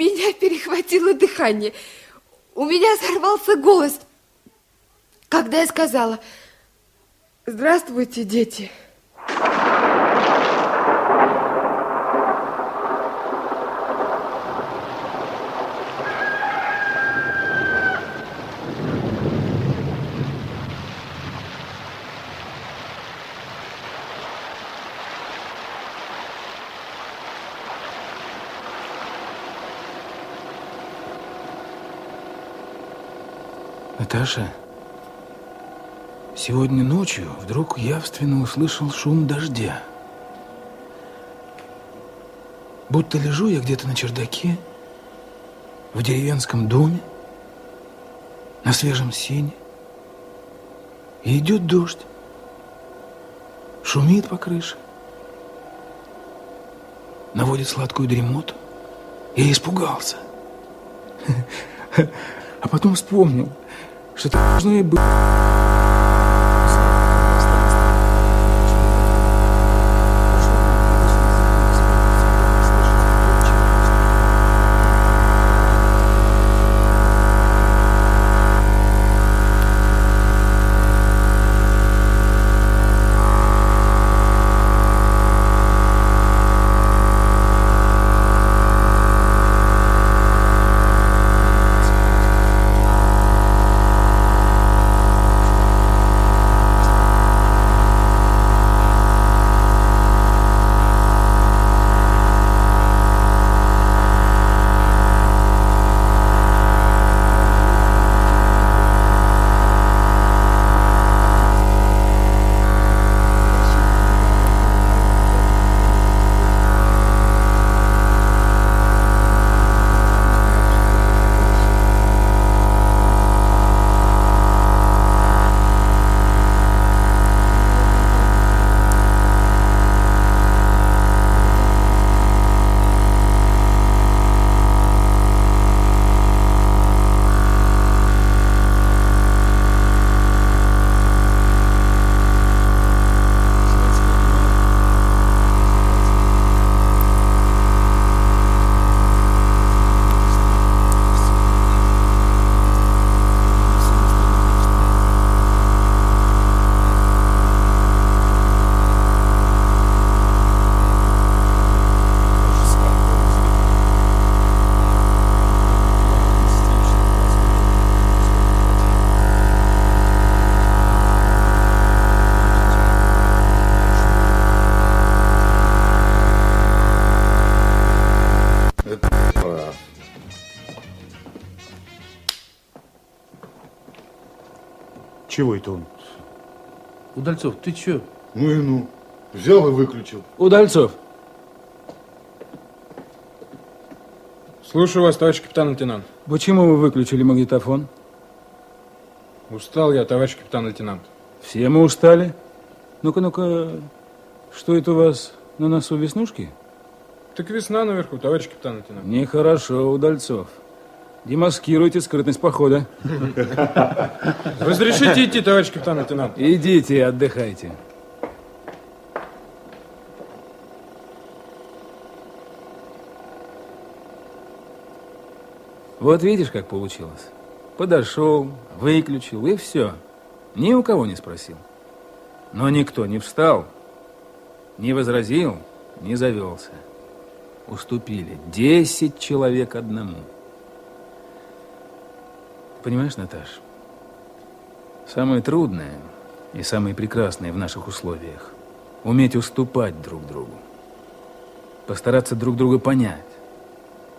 меня перехватило дыхание. У меня сорвался голос, когда я сказала «Здравствуйте, дети». Наташа, сегодня ночью вдруг явственно услышал шум дождя. Будто лежу я где-то на чердаке, в деревенском доме, на свежем сене, и идет дождь, шумит по крыше, наводит сладкую дремоту. Я испугался. А потом вспомнил, что и быть. Чего это он? Удальцов, ты чё? Ну и ну. Взял и выключил. Удальцов. Слушаю вас, товарищ капитан-лейтенант. Почему вы выключили магнитофон? Устал я, товарищ капитан-лейтенант. Все мы устали. Ну-ка, ну-ка, что это у вас на носу веснушки? Так весна наверху, товарищ капитан-лейтенант. Нехорошо, Удальцов. Демаскируйте скрытность похода. Разрешите идти, товарищ капитан-лейтенант? Идите, отдыхайте. Вот видишь, как получилось. Подошел, выключил, и все. Ни у кого не спросил. Но никто не встал, не возразил, не завелся. Уступили. Десять человек одному. Понимаешь, Наташ, самое трудное и самое прекрасное в наших условиях – уметь уступать друг другу. Постараться друг друга понять.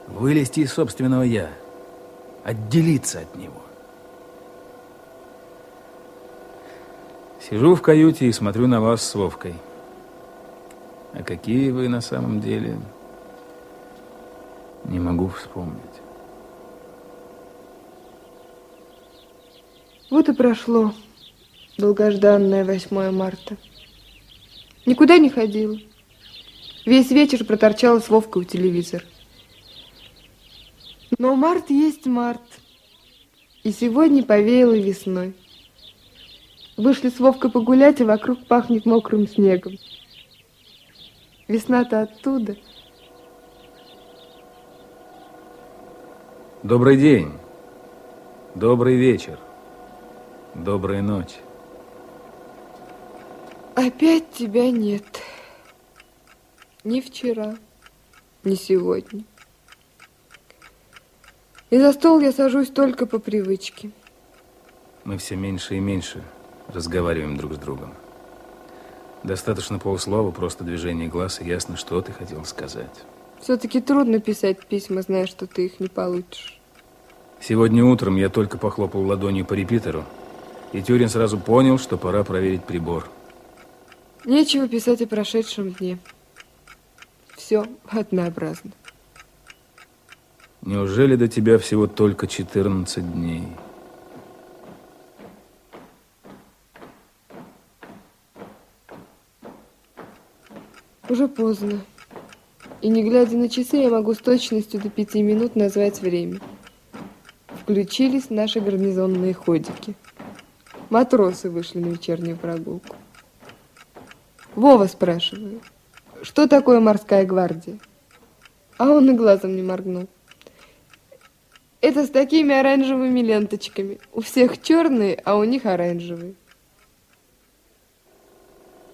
Вылезти из собственного «я». Отделиться от него. Сижу в каюте и смотрю на вас с Вовкой. А какие вы на самом деле, не могу вспомнить. Вот и прошло долгожданное 8 марта. Никуда не ходила. Весь вечер проторчала с Вовкой у телевизора. Но март есть март. И сегодня повеяло весной. Вышли с Вовкой погулять, и вокруг пахнет мокрым снегом. Весна-то оттуда. Добрый день. Добрый вечер. Доброй ночи. Опять тебя нет. Ни вчера, ни сегодня. И за стол я сажусь только по привычке. Мы все меньше и меньше разговариваем друг с другом. Достаточно полуслова, просто движение глаз, и ясно, что ты хотел сказать. Все-таки трудно писать письма, зная, что ты их не получишь. Сегодня утром я только похлопал ладонью по репитеру, и Тюрин сразу понял, что пора проверить прибор. Нечего писать о прошедшем дне. Все однообразно. Неужели до тебя всего только 14 дней? Уже поздно. И не глядя на часы, я могу с точностью до пяти минут назвать время. Включились наши гарнизонные ходики. Матросы вышли на вечернюю прогулку. Вова спрашиваю, что такое морская гвардия? А он и глазом не моргнул. Это с такими оранжевыми ленточками. У всех черные, а у них оранжевые.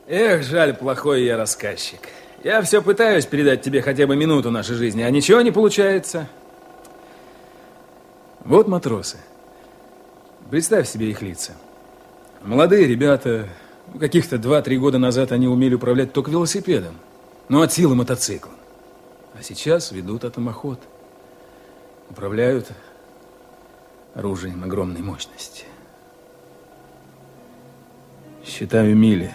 Эх, жаль, плохой я рассказчик. Я все пытаюсь передать тебе хотя бы минуту нашей жизни, а ничего не получается. Вот матросы. Представь себе их лица. Молодые ребята, ну, каких-то 2-3 года назад они умели управлять только велосипедом, ну, от силы мотоциклом. А сейчас ведут атомоход. Управляют оружием огромной мощности. Считаю мили.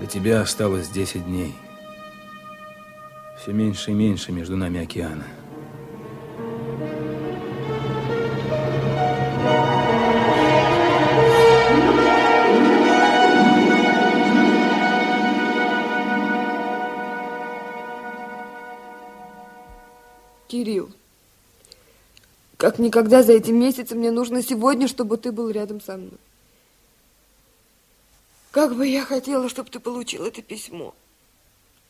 До тебя осталось 10 дней. Все меньше и меньше между нами океана. Кирилл, как никогда за эти месяцы мне нужно сегодня, чтобы ты был рядом со мной. Как бы я хотела, чтобы ты получил это письмо.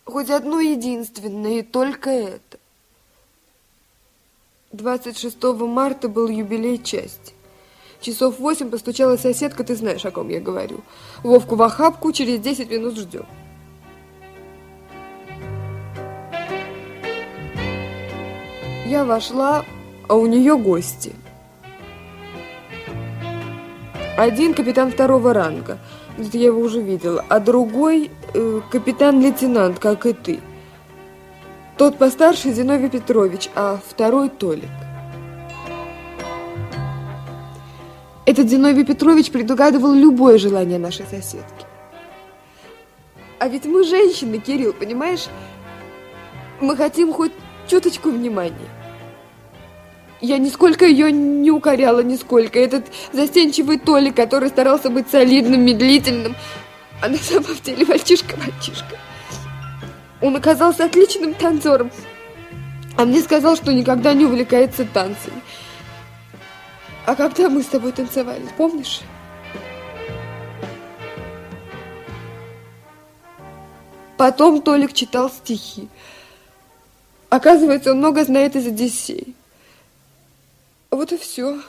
Хоть одно единственное, и только это. 26 марта был юбилей части. Часов восемь постучала соседка, ты знаешь, о ком я говорю. Вовку в охапку, через 10 минут ждем. Я вошла, а у нее гости. Один капитан второго ранга, это я его уже видела, а другой э, капитан-лейтенант, как и ты. Тот постарше Зиновий Петрович, а второй Толик. Этот Зиновий Петрович предугадывал любое желание нашей соседки. А ведь мы женщины, Кирилл, понимаешь? Мы хотим хоть чуточку внимания. Я нисколько ее не укоряла, нисколько. Этот застенчивый Толик, который старался быть солидным, медлительным, а на самом деле мальчишка-мальчишка. Он оказался отличным танцором, а мне сказал, что никогда не увлекается танцами. А когда мы с тобой танцевали, помнишь? Потом Толик читал стихи. Оказывается, он много знает из Одиссеи. Вот и все.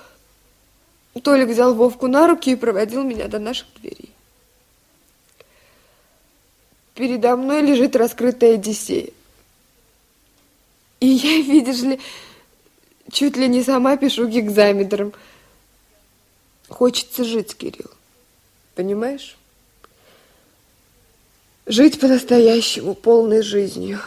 Толик взял Вовку на руки и проводил меня до наших дверей. Передо мной лежит раскрытая Одиссея. И я, видишь ли, чуть ли не сама пишу гигзаметром. Хочется жить, Кирилл. Понимаешь? Жить по-настоящему, полной жизнью.